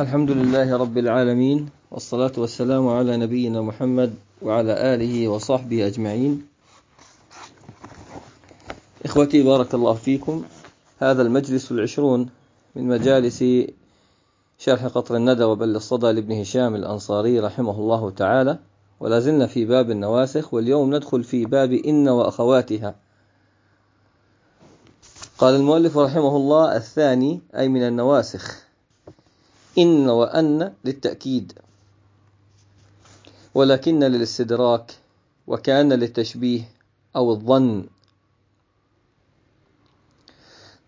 الحمد لله رب العالمين والصلاة والسلام على نبينا محمد وعلى آله وصحبه أجمعين. إخوتي بارك الله فيكم. هذا المجلس العشرون من مجالس شرح قطر الندى وبل الصدى لابن هشام الأنصاري رحمه الله تعالى ولا زلنا في باب النواسخ واليوم ندخل في باب إن وأخواتها. قال المؤلف رحمه الله الثاني أي من النواسخ. إن وأن للتأكيد. ولكن للاستدراك وكأن للتشبيه أو الظن.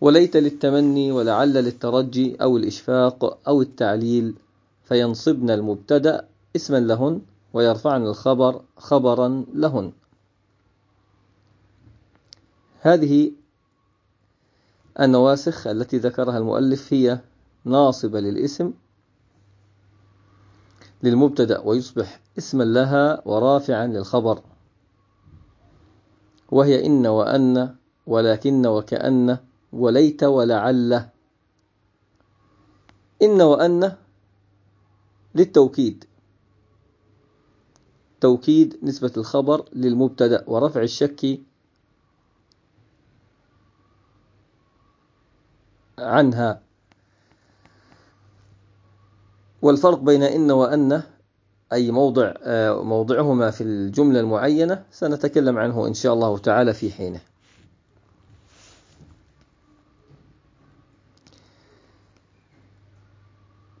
وليت للتمني ولعل للترجي أو الإشفاق أو التعليل فينصبن المبتدأ اسما لهن ويرفعن الخبر خبرا لهن. هذه النواسخ التي ذكرها المؤلف هي ناصبة للاسم للمبتدأ ويصبح اسما لها ورافعا للخبر. وهي إن وأن ولكن وكأن وليت ولعل. إن وأن للتوكيد. توكيد نسبة الخبر للمبتدأ ورفع الشك عنها. والفرق بين إن وأن أي موضع موضعهما في الجملة المعينة سنتكلم عنه إن شاء الله تعالى في حينه.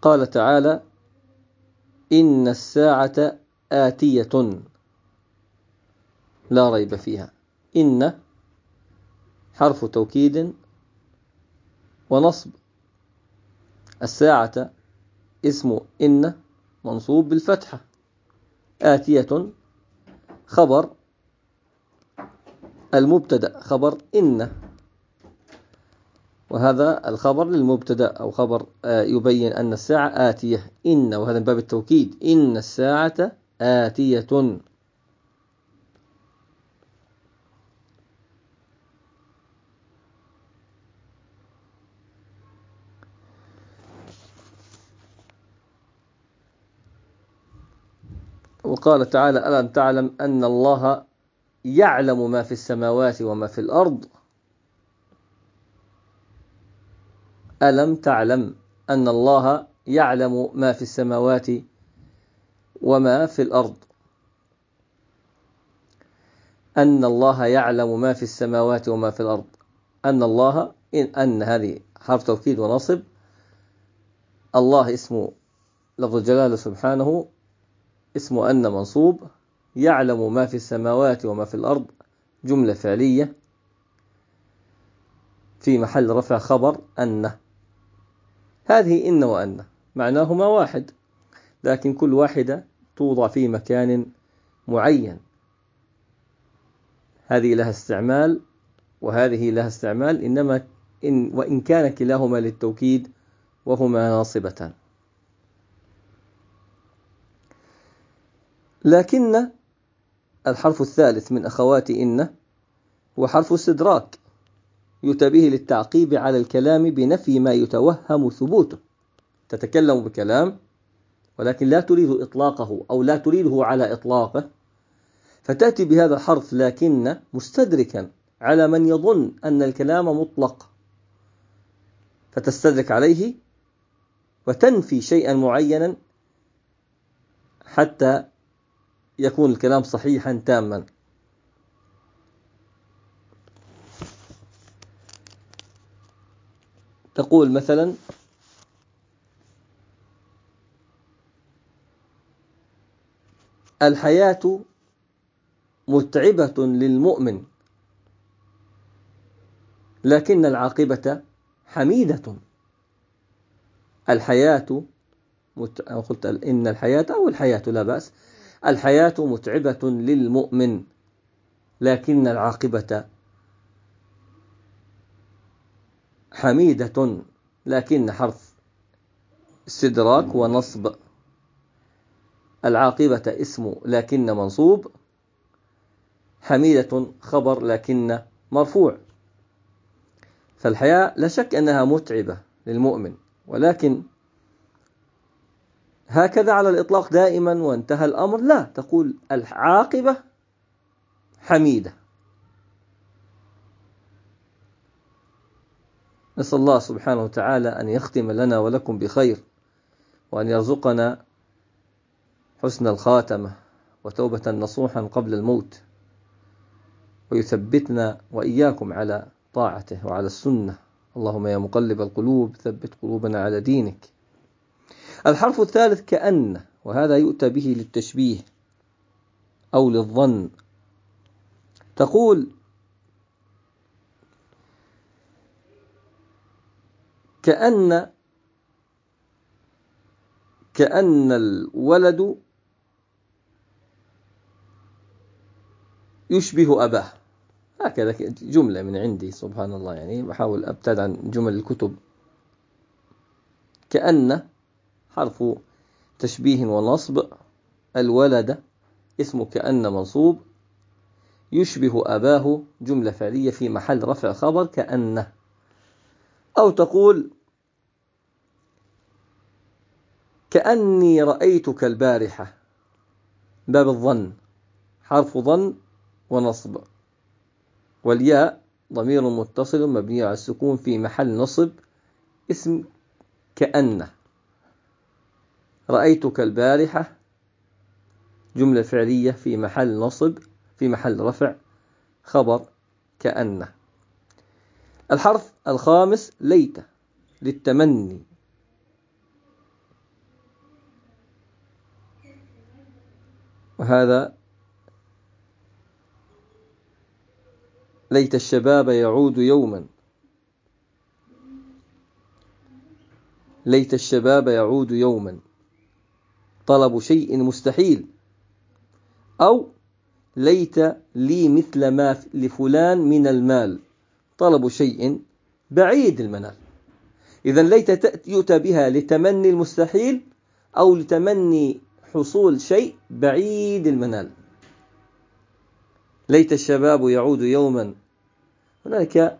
قال تعالى إن الساعة آتية. لا ريب فيها. إن حرف توكيد ونصب. الساعة اسم إن منصوب بالفتحة. آتية خبر. المبتدأ خبر إن. وهذا الخبر للمبتدأ أو خبر يبين أن الساعة آتية إن. وهذا من باب التوكيد. إن الساعة آتية. وقال تعالى ألم تعلم أن الله يعلم ما في السماوات وما في الأرض؟ ألم تعلم أن الله يعلم ما في السماوات وما في الأرض؟ أن الله يعلم ما في السماوات وما في الأرض. أن الله إن أن هذه حرف توكيد ونصب. الله اسمه لفظ الجلالة سبحانه اسم أن منصوب يعلم ما في السماوات وما في الأرض جملة فعلية في محل رفع خبر أن. هذه إن وأن معناهما واحد لكن كل واحدة توضع في مكان معين. هذه لها استعمال وهذه لها استعمال إنما إن وإن كان كلاهما للتوكيد وهما ناصبتان. لكن الحرف الثالث من أخوات إن هو حرف استدراك يؤتى به للتعقيب على الكلام بنفي ما يتوهم ثبوته. تتكلم بكلام ولكن لا تريد إطلاقه أو لا تريده على إطلاقه فتأتي بهذا الحرف لكن مستدركا على من يظن أن الكلام مطلق. فتستدرك عليه وتنفي شيئا معينا حتى يكون الكلام صحيحا تاما. تقول مثلا الحياة متعبة للمؤمن لكن العاقبة حميدة. الحياة مت... قلت إن الحياة أو الحياة لا بأس. الحياة متعبة للمؤمن لكن العاقبة حميدة لكن حرف استدراك ونصب. العاقبة اسم لكن منصوب. حميدة خبر لكن مرفوع. فالحياة لا شك أنها متعبة للمؤمن ولكن هكذا على الإطلاق دائما وانتهى الأمر. لا تقول العاقبة حميدة. نسأل الله سبحانه وتعالى أن يختم لنا ولكم بخير وأن يرزقنا حسن الخاتمة وتوبة نصوحا قبل الموت ويثبتنا وإياكم على طاعته وعلى السنة. اللهم يا مقلب القلوب ثبت قلوبنا على دينك. الحرف الثالث كأن وهذا يؤتى به للتشبيه أو للظن. تقول كأن كأن الولد يشبه أباه. هكذا جملة من عندي سبحان الله. يعني بحاول أبتعد عن جمل الكتب. كأن حرف تشبيه ونصب. الولد اسم كأن منصوب. يشبه أباه جملة فعلية في محل رفع خبر كأنه أو تقول كأني رأيتك البارحة. باب الظن. حرف ظن ونصب. والياء ضمير متصل مبني على السكون في محل نصب. اسم كأن. رأيتك البارحة جملة فعلية في محل نصب في محل رفع خبر كأن. الحرف الخامس ليت للتمني. وهذا ليت الشباب يعود يوما. ليت الشباب يعود يوما. طلب شيء مستحيل. أو ليت لي مثل ما لفلان من المال. طلب شيء بعيد المنال. إذا ليت يؤتى بها لتمني المستحيل أو لتمني حصول شيء بعيد المنال. ليت الشباب يعود يوما. هناك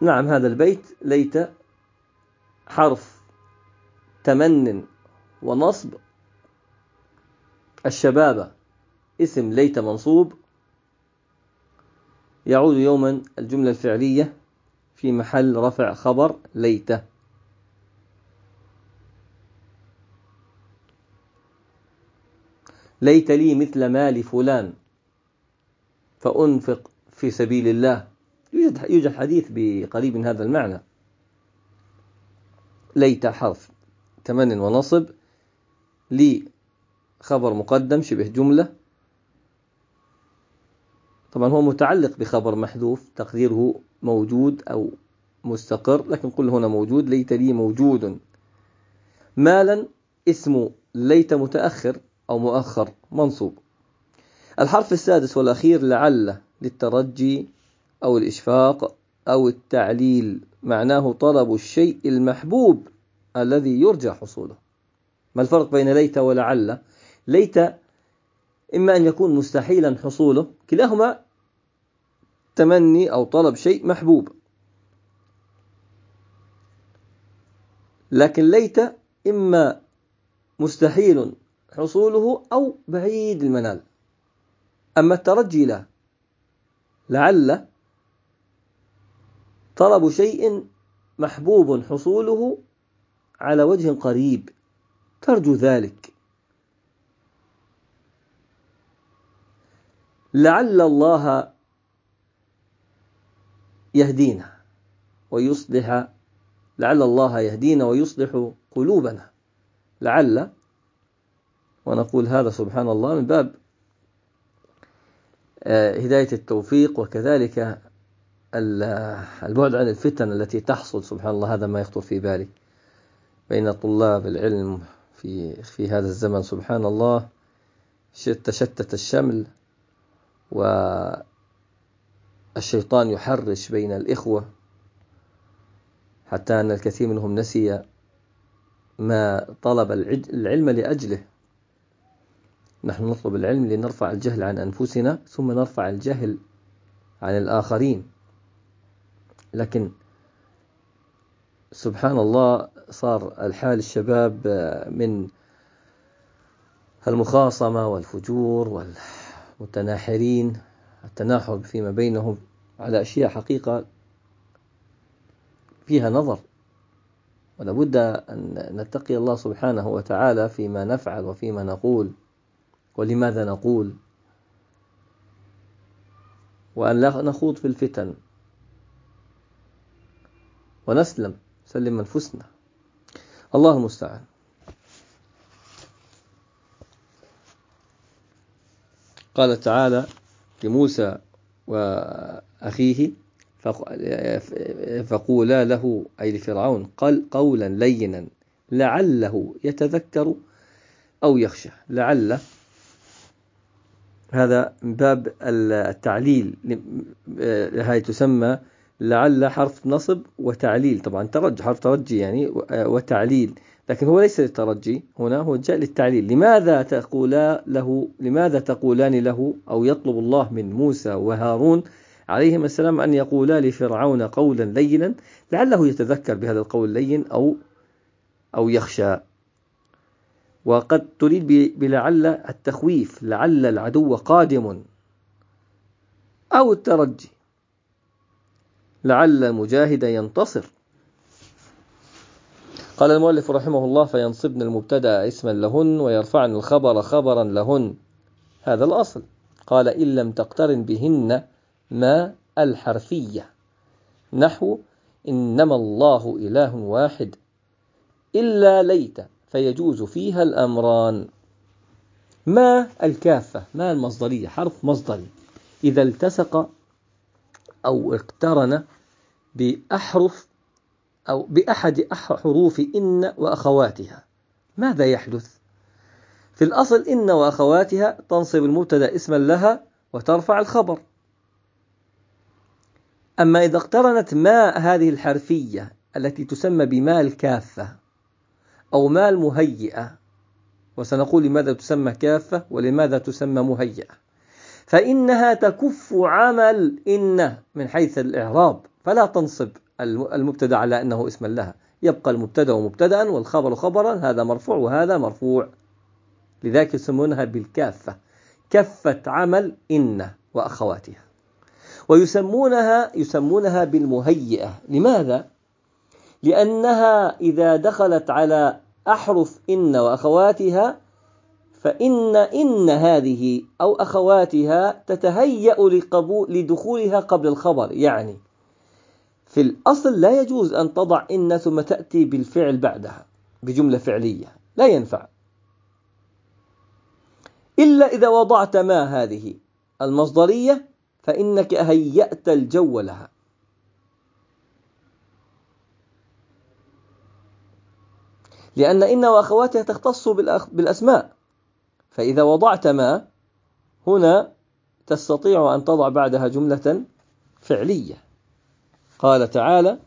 نعم هذا البيت ليت حرف تمن ونصب الشباب. اسم ليت منصوب. يعود يوما الجملة الفعلية في محل رفع خبر ليت. ليت لي مثل مال فلان فأنفق في سبيل الله. يوجد يوجد حديث بقريب من هذا المعنى. ليت حرف. تمن ونصب لي خبر مقدم شبه جملة. طبعا هو متعلق بخبر محذوف تقديره موجود أو مستقر لكن قل هنا موجود ليت لي موجود. مالا اسم ليت متأخر أو مؤخر منصوب. الحرف السادس والأخير لعل للترجي أو الإشفاق أو التعليل معناه طلب الشيء المحبوب. الذي يرجى حصوله. ما الفرق بين ليت ولعل؟ ليت إما أن يكون مستحيلا حصوله كلاهما تمني أو طلب شيء محبوب. لكن ليت إما مستحيل حصوله أو بعيد المنال. أما الترجي لا لعل طلب شيء محبوب حصوله على وجه قريب. ترجو ذلك. لعل الله يهدينا ويصلح لعل الله يهدينا ويصلح قلوبنا. لعل ونقول هذا سبحان الله من باب آه، هداية التوفيق وكذلك البعد عن الفتن التي تحصل. سبحان الله هذا ما يخطر في بالي. بين طلاب العلم في في هذا الزمن. سبحان الله تشتت الشمل والشيطان يحرش بين الإخوة حتى أن الكثير منهم نسي ما طلب العلم لأجله. نحن نطلب العلم لنرفع الجهل عن أنفسنا ثم نرفع الجهل عن الآخرين. لكن سبحان الله صار الحال الشباب من المخاصمة والفجور والمتناحرين التناحر فيما بينهم على أشياء حقيقة فيها نظر. ولا بد أن نتقي الله سبحانه وتعالى فيما نفعل وفيما نقول. ولماذا نقول؟ وأن لا نخوض في الفتن. ونسلم. سلم أنفسنا. الله المستعان. قال تعالى لموسى وأخيه فقولا له أي لفرعون قال قولا لينا لعله يتذكر أو يخشى. لعل هذا من باب التعليل هاي تسمى لعل حرف نصب وتعليل. طبعا ترجي حرف ترجي يعني وتعليل. لكن هو ليس للترجي هنا هو جاء للتعليل. لماذا تقولا له لماذا تقولان له أو يطلب الله من موسى وهارون عليهما السلام أن يقولا لفرعون قولا لينا؟ لعله يتذكر بهذا القول اللين أو أو يخشى. وقد تريد بلعل التخويف لعل العدو قادم أو الترجي. لعل المجاهد ينتصر. قال المؤلف رحمه الله فينصبن المبتدأ اسما لهن ويرفعن الخبر خبرا لهن. هذا الأصل. قال إن لم تقترن بهن ما الحرفية. نحو إنما الله إله واحد إلا ليت فيجوز فيها الأمران. ما الكافة؟ ما المصدرية؟ حرف مصدري. إذا التصق أو اقترن بأحرف أو بأحد حروف إن وأخواتها. ماذا يحدث؟ في الأصل إن وأخواتها تنصب المبتدأ اسما لها وترفع الخبر. أما إذا اقترنت ما هذه الحرفية التي تسمى بما الكافة أو ما المهيئة وسنقول لماذا تسمى كافة ولماذا تسمى مهيئة فإنها تكف عمل إن من حيث الإعراب. فلا تنصب المبتدا على أنه اسما لها. يبقى المبتدأ مبتدأ والخبر خبرا هذا مرفوع وهذا مرفوع. لذلك يسمونها بالكافة. كفة عمل إن وأخواتها. ويسمونها يسمونها بالمهيئة. لماذا؟ لأنها إذا دخلت على أحرف إن وأخواتها فإن إن هذه أو أخواتها تتهيأ لقبول لدخولها قبل الخبر. يعني في الأصل لا يجوز أن تضع إن ثم تأتي بالفعل بعدها بجملة فعلية لا ينفع. إلا إذا وضعت ما هذه المصدرية فإنك هيأت الجو لها. لأن إن وأخواتها تختص بالأسماء فإذا وضعت ما هنا تستطيع أن تضع بعدها جملة فعلية. قال تعالى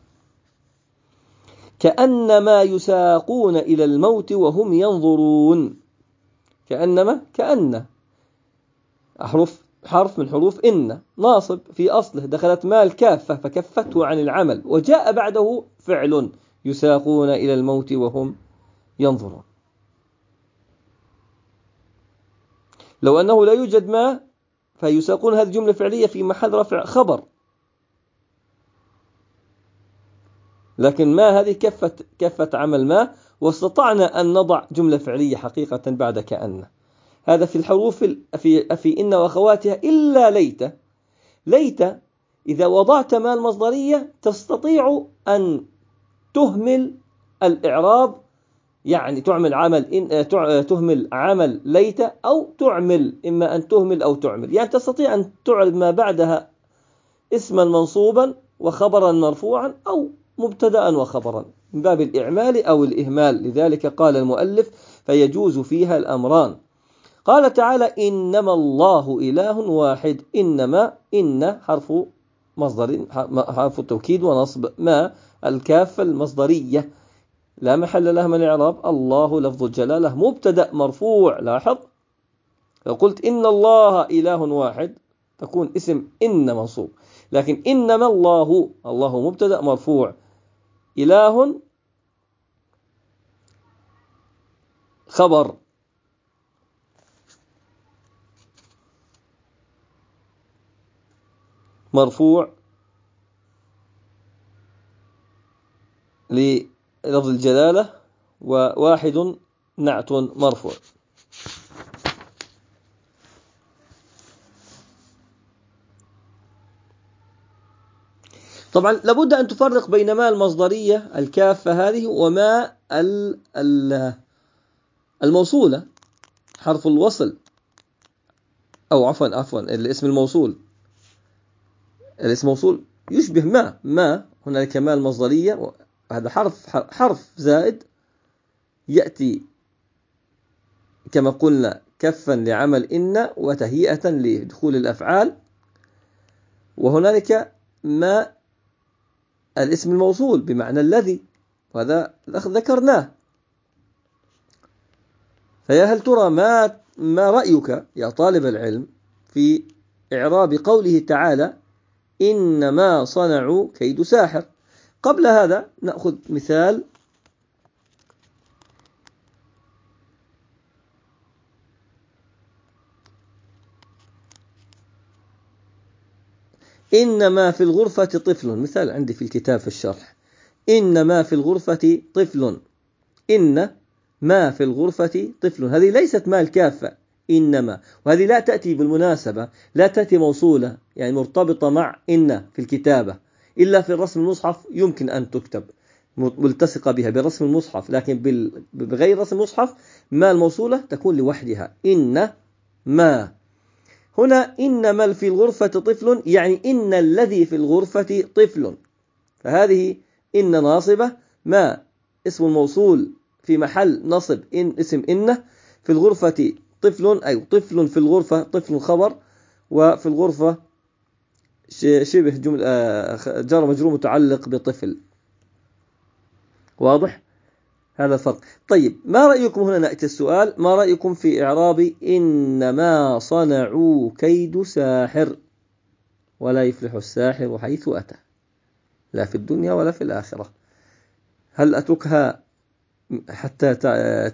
كأنما يساقون إلى الموت وهم ينظرون. كأنما كأن. أحرف حرف من حروف إن. ناصب في أصله. دخلت مال كافة فكفته عن العمل. وجاء بعده فعل يساقون إلى الموت وهم ينظرون. لو أنه لا يوجد ما فيساقون هذه الجملة فعلية في محل رفع خبر. لكن ما هذه كفة, كفة عمل ما واستطعنا أن نضع جملة فعلية حقيقة بعد كأن. هذا في الحروف في, في إن وأخواتها إلا ليت. ليت إذا وضعت ما المصدرية تستطيع أن تهمل الإعراب يعني تعمل عمل إن تهمل عمل ليت أو تعمل إما أن تهمل أو تعمل. يعني تستطيع أن تعرب ما بعدها اسما منصوبا وخبرا مرفوعا أو مبتدأ وخبرا من باب الإعمال أو الإهمال. لذلك قال المؤلف فيجوز فيها الأمران. قال تعالى إنما الله إله واحد. إنما إن حرف مصدر حرف التوكيد ونصب ما الكافة المصدرية. لا محل لها من الإعراب. الله لفظ الجلالة مبتدأ مرفوع. لاحظ؟ لو قلت إن الله إله واحد تكون اسم إن منصوب. لكن إنما الله الله مبتدأ مرفوع. إله خبر. مرفوع للفظ الجلالة وواحد نعت مرفوع. طبعا لابد أن تفرق بين ما المصدرية الكافة هذه وما الموصولة حرف الوصل. أو عفوا عفوا الاسم الموصول. الاسم موصول يشبه ما ما هنالك ما المصدرية هذا حرف حرف زائد يأتي كما قلنا كفا لعمل إن وتهيئة لدخول الأفعال. وهنالك ما الاسم الموصول بمعنى الذي وهذا ذكرناه. فيا هل ترى ما ما رأيك يا طالب العلم في إعراب قوله تعالى إنما صنعوا كيد ساحر؟ قبل هذا نأخذ مثال إنما في الغرفة طفل. مثال عندي في الكتاب في الشرح. إنما في الغرفة طفل. إن ما في الغرفة طفل. هذه ليست ما الكافة إنما. وهذه لا تأتي بالمناسبة. لا تأتي موصولة. يعني مرتبطة مع إن في الكتابة. إلا في الرسم المصحف يمكن أن تكتب. ملتصقة بها برسم المصحف. لكن بغير رسم المصحف ما الموصولة تكون لوحدها. إن ما هنا إنما في الغرفة طفل يعني إن الذي في الغرفة طفل. فهذه إن ناصبة ما اسم الموصول في محل نصب إن اسم إن في الغرفة طفل أي طفل في الغرفة طفل خبر وفي الغرفة شبه جملة آه، جار مجرور متعلق بطفل. واضح؟ هذا الفرق طيب ما رأيكم هنا؟ نأتي السؤال. ما رأيكم في إعراب إنما صنعوا كيد ساحر ولا يفلح الساحر حيث أتى؟ لا في الدنيا ولا في الآخرة. هل أتركها حتى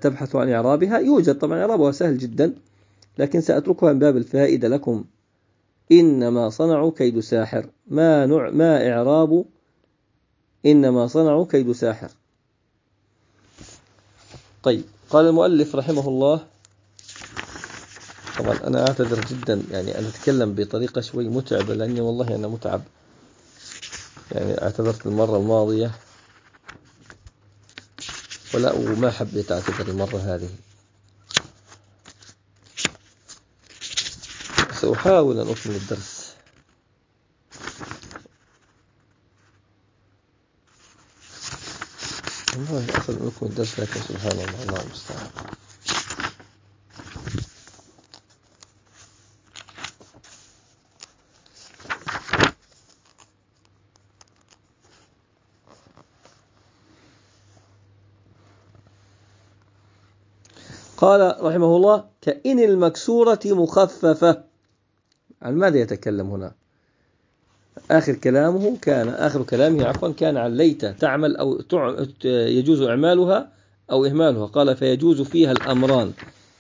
تبحث عن إعرابها؟ يوجد طبعا إعرابها سهل جدا لكن سأتركها من باب الفائدة لكم. إنما صنعوا كيد ساحر. ما نوع ما إعراب إنما صنعوا كيد ساحر؟ طيب قال المؤلف رحمه الله طبعا أنا أعتذر جدا يعني أنا أتكلم بطريقة شوي متعبة لأني والله أنا متعب. يعني اعتذرت المرة الماضية ولا وما حبيت أعتذر المرة هذه. سأحاول أن أكمل الدرس. أكمل الدرس سبحان الله الله المستعان. قال رحمه الله كإن المكسورة مخففة. عن ماذا يتكلم هنا. آخر كلامه كان آخر كلامه عفوا كان عن ليت تعمل أو يجوز إعمالها أو إهمالها. قال فيجوز فيها الأمران.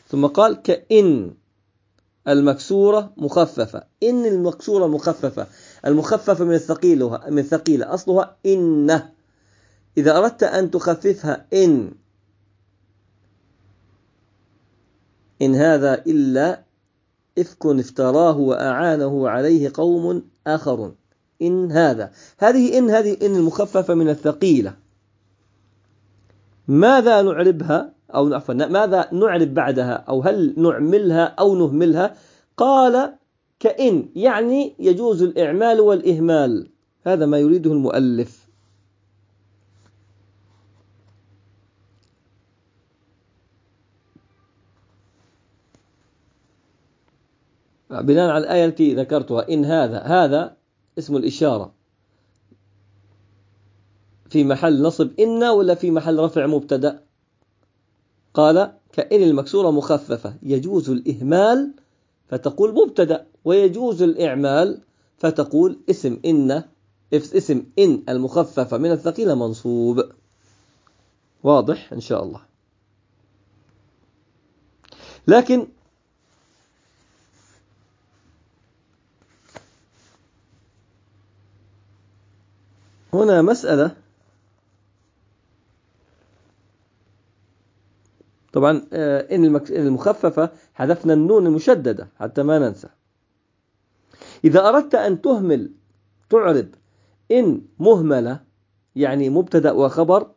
ثم قال كإن المكسورة مخففة. إن المكسورة مخففة. المخففة من الثقيلة من ثقيلة أصلها إن إذا أردت أن تخففها إن إن هذا إلا إفك افتراه وأعانه عليه قوم آخرون. إن هذا. هذه إن هذه إن المخففة من الثقيلة. ماذا نعربها؟ أو عفوا ماذا نعرب بعدها؟ أو هل نعملها أو نهملها؟ قال كإن يعني يجوز الإعمال والإهمال. هذا ما يريده المؤلف. بناء على الآية التي ذكرتها إن هذا هذا اسم الإشارة. في محل نصب إن ولا في محل رفع مبتدأ؟ قال كإن المكسورة مخففة يجوز الإهمال فتقول مبتدأ ويجوز الإعمال فتقول اسم إن اسم إن المخففة من الثقيلة منصوب. واضح إن شاء الله. لكن هنا مسألة. طبعا آه، إن المخففة حذفنا النون المشددة حتى ما ننسى. إذا أردت أن تهمل تعرب إن مهملة يعني مبتدأ وخبر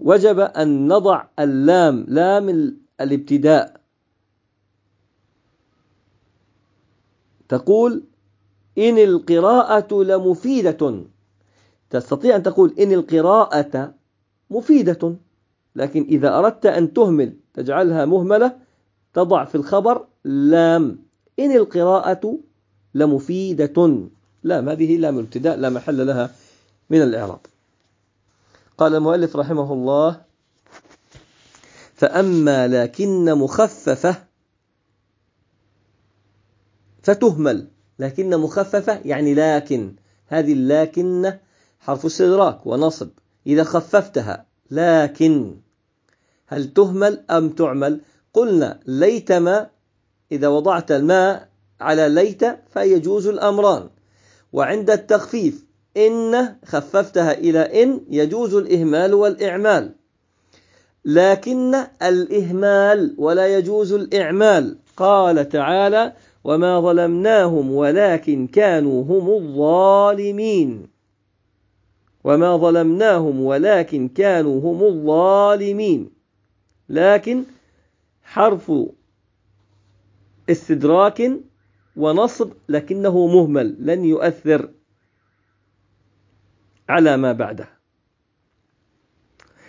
وجب أن نضع اللام لام الابتداء. تقول إن القراءة لمفيدة. تستطيع أن تقول إن القراءة مفيدة لكن إذا أردت أن تهمل تجعلها مهملة تضع في الخبر لام. إن القراءة لمفيدة. لام هذه لام الابتداء لا محل لها من الإعراب. قال المؤلف رحمه الله فأما لكن مخففة فتهمل. لكن مخففة يعني لكن. هذه اللكن حرف استدراك ونصب. إذا خففتها. لكن هل تهمل أم تعمل؟ قلنا ليتما إذا وضعت الماء على ليت فيجوز الأمران. وعند التخفيف إن خففتها إلى إن يجوز الإهمال والإعمال. لكن الإهمال ولا يجوز الإعمال. قال تعالى وما ظلمناهم ولكن كانوا هم الظالمين. وما ظلمناهم ولكن كانوا هم الظالمين. لكن حرف استدراك ونصب لكنه مهمل لن يؤثر على ما بعده.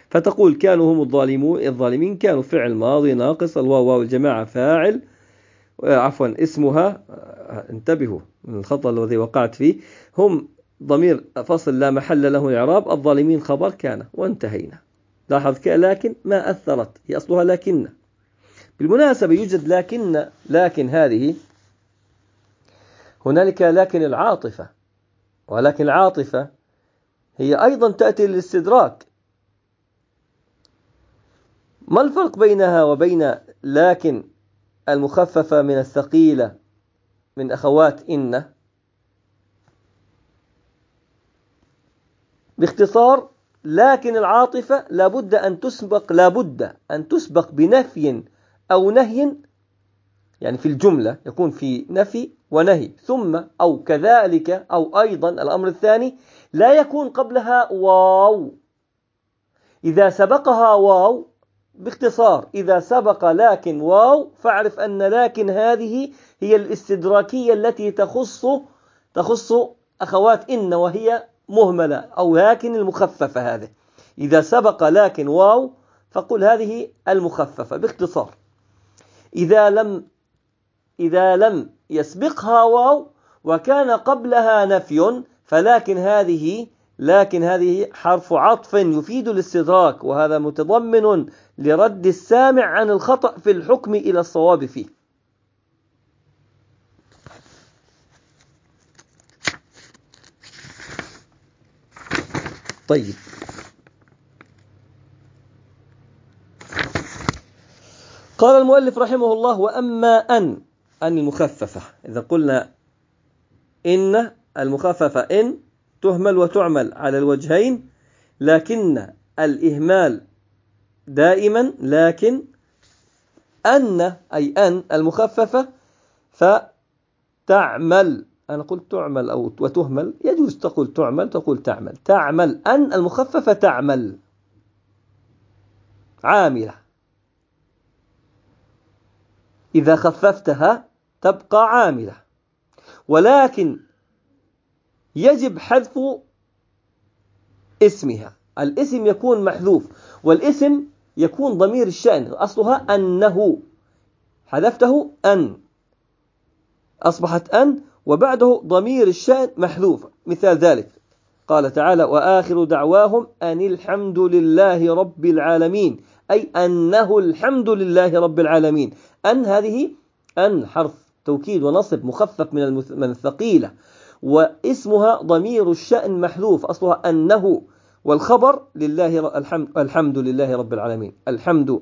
فتقول كانوا هم الظالمون الظالمين كانوا فعل ماضي ناقص الواو واو الجماعة فاعل. عفوا اسمها انتبهوا من الخطأ الذي وقعت فيه. هم ضمير فصل لا محل له إعراب الظالمين خبر كان وانتهينا. لاحظ لكن ما أثرت هي أصلها لكن. بالمناسبة يوجد لكن لكن هذه هنالك لكن العاطفة. ولكن العاطفة هي أيضا تأتي للاستدراك. ما الفرق بينها وبين لكن المخففة من الثقيلة من أخوات إن باختصار لكن العاطفة لابد أن تسبق لابد أن تسبق بنفي أو نهي يعني في الجملة يكون في نفي ونهي. ثم أو كذلك أو أيضا الأمر الثاني لا يكون قبلها واو. إذا سبقها واو باختصار إذا سبق لكن واو فاعرف أن لكن هذه هي الاستدراكية التي تخص تخص أخوات إن وهي مهملة أو لكن المخففة هذه. إذا سبق لكن واو فقل هذه المخففة باختصار. إذا لم إذا لم يسبقها واو وكان قبلها نفي فلكن هذه لكن هذه حرف عطف يفيد الاستدراك وهذا متضمن لرد السامع عن الخطأ في الحكم إلى الصواب فيه. طيب. قال المؤلف رحمه الله وأما أن أن المخففة. إذا قلنا إن المخففة إن تهمل وتعمل على الوجهين لكن الإهمال دائما لكن أن أي أن المخففة فتعمل أنا قلت تعمل أو وتهمل. يجوز تقول تعمل تقول تعمل. تعمل أن المخففة تعمل. عاملة. إذا خففتها تبقى عاملة. ولكن يجب حذف اسمها. الاسم يكون محذوف والاسم يكون ضمير الشأن. أصلها أنه. حذفته أن. أصبحت أن وبعده ضمير الشأن محذوف مثال ذلك. قال تعالى وآخر دعواهم أن الحمد لله رب العالمين أي أنه الحمد لله رب العالمين. أن هذه أن حرف توكيد ونصب مخفف من من الثقيلة. واسمها ضمير الشأن محذوف أصلها أنه. والخبر لله الحمد, الحمد لله رب العالمين. الحمد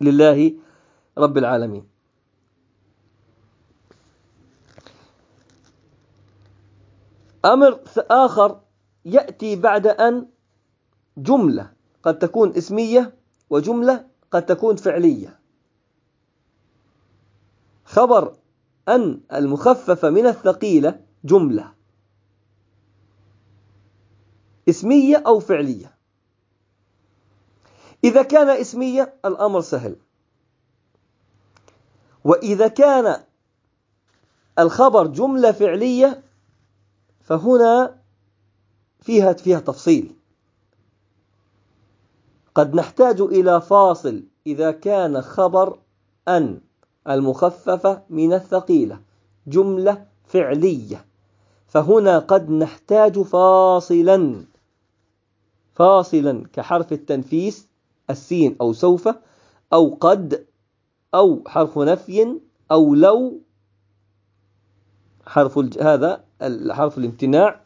لله رب العالمين. أمر آخر يأتي بعد أن جملة قد تكون اسمية وجملة قد تكون فعلية. خبر أن المخففة من الثقيلة جملة. اسمية أو فعلية. إذا كان اسمية الأمر سهل. وإذا كان الخبر جملة فعلية فهنا فيها فيها تفصيل. قد نحتاج إلى فاصل إذا كان خبر أن المخففة من الثقيلة جملة فعلية فهنا قد نحتاج فاصلا فاصلا كحرف التنفيس السين أو سوف أو قد أو حرف نفي أو لو حرف هذا حرف الامتناع.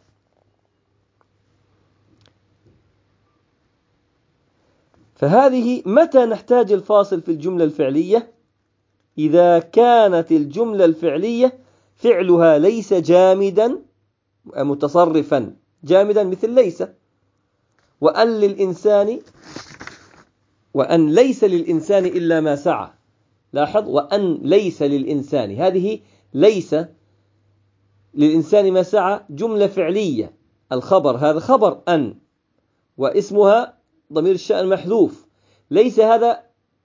فهذه متى نحتاج الفاصل في الجملة الفعلية؟ إذا كانت الجملة الفعلية فعلها ليس جامدا متصرفا. جامدا مثل ليس. وأن للإنسان وأن ليس للإنسان إلا ما سعى. لاحظ؟ وأن ليس للإنسان. هذه ليس للإنسان ما سعى جملة فعلية. الخبر هذا خبر أن. واسمها ضمير الشأن محذوف. ليس هذا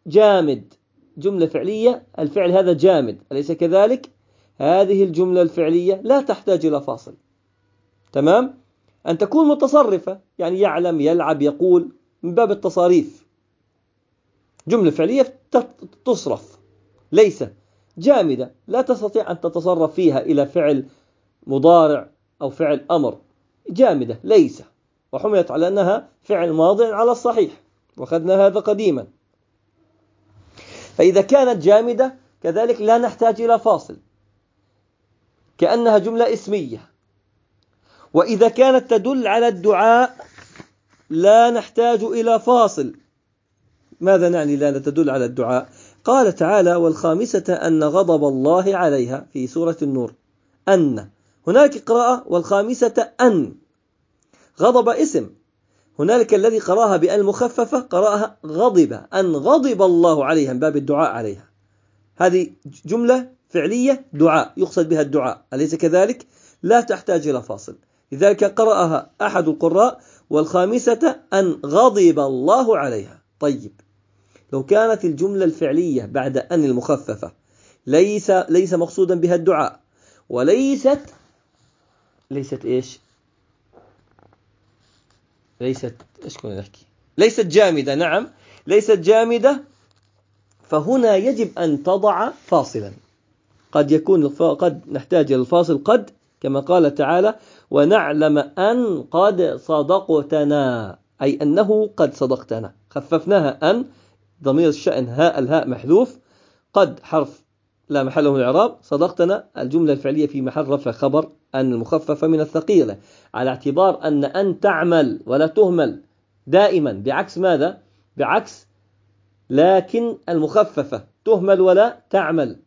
جامد. جملة فعلية الفعل هذا جامد. أليس كذلك؟ هذه الجملة الفعلية لا تحتاج إلى فاصل. تمام؟ أن تكون متصرفة يعني يعلم يلعب يقول من باب التصاريف. جملة فعلية تصرف. ليس جامدة. لا تستطيع أن تتصرف فيها إلى فعل مضارع أو فعل أمر جامدة ليس. وحملت على أنها فعل ماض على الصحيح وأخذنا هذا قديما. فإذا كانت جامدة كذلك لا نحتاج إلى فاصل. كأنها جملة اسمية. وإذا كانت تدل على الدعاء لا نحتاج إلى فاصل. ماذا نعني لا تدل على الدعاء؟ قال تعالى والخامسة أن غضب الله عليها في سورة النور. أن هناك قراءة والخامسة أن غضب اسم. هنالك الذي قرأها بأن المخففة قرأها غضب أن غضب الله عليها من باب الدعاء عليها. هذه جملة فعلية دعاء يقصد بها الدعاء. أليس كذلك؟ لا تحتاج إلى فاصل. لذلك قرأها أحد القراء والخامسة أن غضب الله عليها. طيب لو كانت الجملة الفعلية بعد أن المخففة ليس ليس مقصودا بها الدعاء وليست ليست إيش؟ ليست إيش كنا نحكي؟ ليست جامدة نعم. ليست جامدة فهنا يجب أن تضع فاصلا. قد يكون قد نحتاج إلى الفاصل قد كما قال تعالى ونعلم أن قد صدقتنا أي أنه قد صدقتنا. خففناها أن ضمير الشأن هاء الهاء محذوف. قد حرف لا محل له الإعراب. صدقتنا الجملة الفعلية في محل رفع خبر. المخففة من الثقيلة على اعتبار أن أن تعمل ولا تهمل دائما. بعكس ماذا؟ بعكس لكن المخففة تهمل ولا تعمل.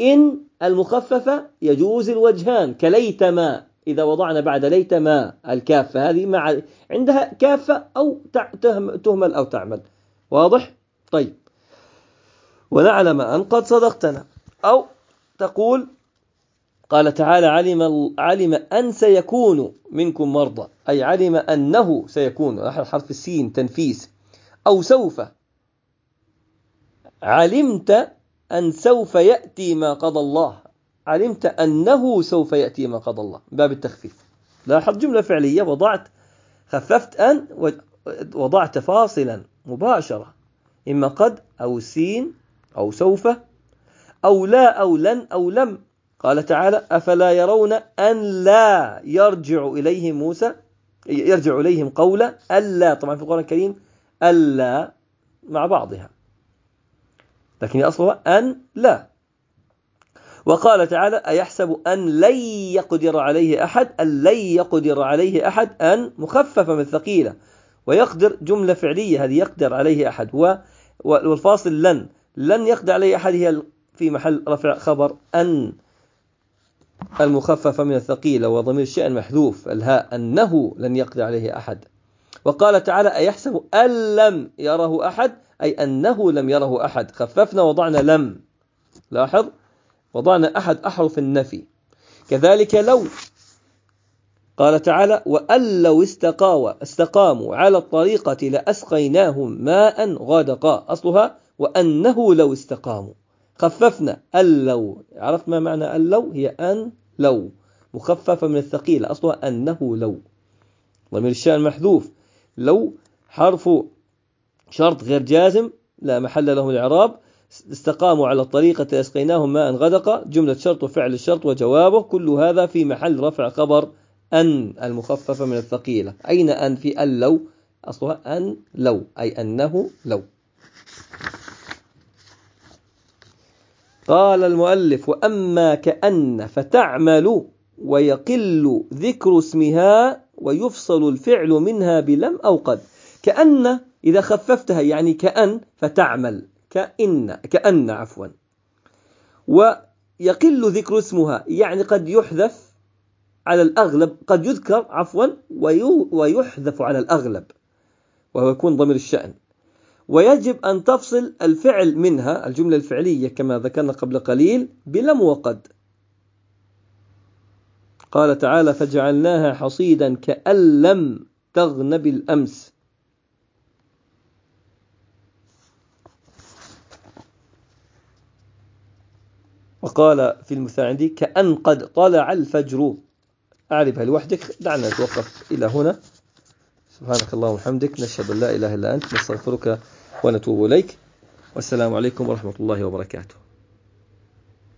إن المخففة يجوز الوجهان كليتما إذا وضعنا بعد ليتما الكافة. هذه مع عندها كافة أو تهمل أو تعمل. واضح؟ طيب. ونعلم أن قد صدقتنا. أو تقول قال تعالى علم علم أن سيكون منكم مرضى. أي علم أنه سيكون. حرف السين تنفيس. أو سوف. علمت أن سوف يأتي ما قضى الله. علمت أنه سوف يأتي ما قضى الله. باب التخفيف. لاحظ جملة فعلية. وضعت خففت أن وضعت فاصلا مباشرة. إما قد أو سين أو سوف. أو لا أو لن أو لم. قال تعالى أفلا يرون أن لا يرجع إليهم موسى يرجع إليهم قولا ألا طبعا في القرآن الكريم ألا مع بعضها. لكن أصلها أن لا. وقال تعالى أيحسب أن لن يقدر عليه أحد أن لن يقدر عليه أحد أن مخففة من ثقيلة ويقدر جملة فعلية هذه يقدر عليه أحد والفاصل لن لن يقدر عليه أحد هي في محل رفع خبر أن. المخففة من الثقيلة وضمير الشأن محذوف الهاء أنه لن يقدر عليه أحد. وقال تعالى أيحسب أن لم يره أحد؟ أي أنه لم يره أحد. خففنا وضعنا لم. لاحظ؟ وضعنا أحد أحرف النفي. كذلك لو قال تعالى وأن لو استقاوا استقاموا على الطريقة لأسقيناهم ماء غادقا أصلها وأنه لو استقاموا. خففنا. أن لو عرفت ما معنى أن لو هي أن لو. مخففة من الثقيلة أصلها أنه لو. ضمير الشأن محذوف. لو حرف شرط غير جازم. لا محل له الإعراب استقاموا على الطريقة أسقيناهم ماء غدق جملة شرط وفعل الشرط وجوابه. كل هذا في محل رفع خبر أن المخففة من الثقيلة. أين أن في أن لو؟ أصلها أن لو. أي أنه لو. قال المؤلف وأما كأن فتعمل ويقل ذكر اسمها ويفصل الفعل منها بلم أو قد. كأن إذا خففتها يعني كأن فتعمل. كأن كأن عفوا. ويقل ذكر اسمها يعني قد يحذف على الأغلب قد يذكر عفوا ويحذف على الأغلب وهو يكون ضمير الشأن. ويجب أن تفصل الفعل منها الجملة الفعلية كما ذكرنا قبل قليل بلم وقد قال تعالى فجعلناها حصيدا كأن لم تغن بالأمس. وقال في المثال عندي كأن قد طلع الفجر. أعرفها لوحدك دعنا نتوقف إلى هنا. سبحانك اللهم وبحمدك نشهد أن لا إله إلا أنت نستغفرك ونتوب إليك والسلام عليكم ورحمة الله وبركاته